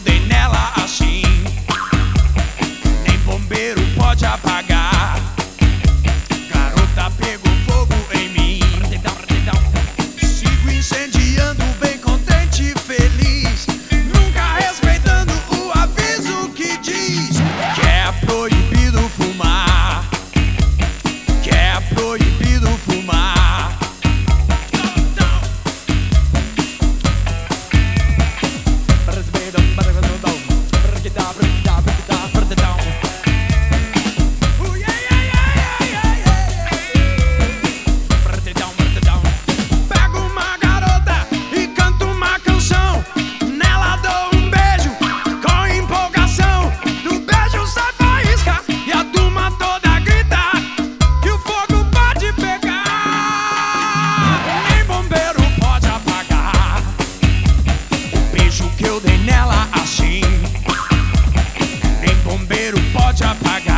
eu dei nela assim. Nem bombeiro pode apagar. Que eu dei nela assim. Nem bombeiro pode apagar.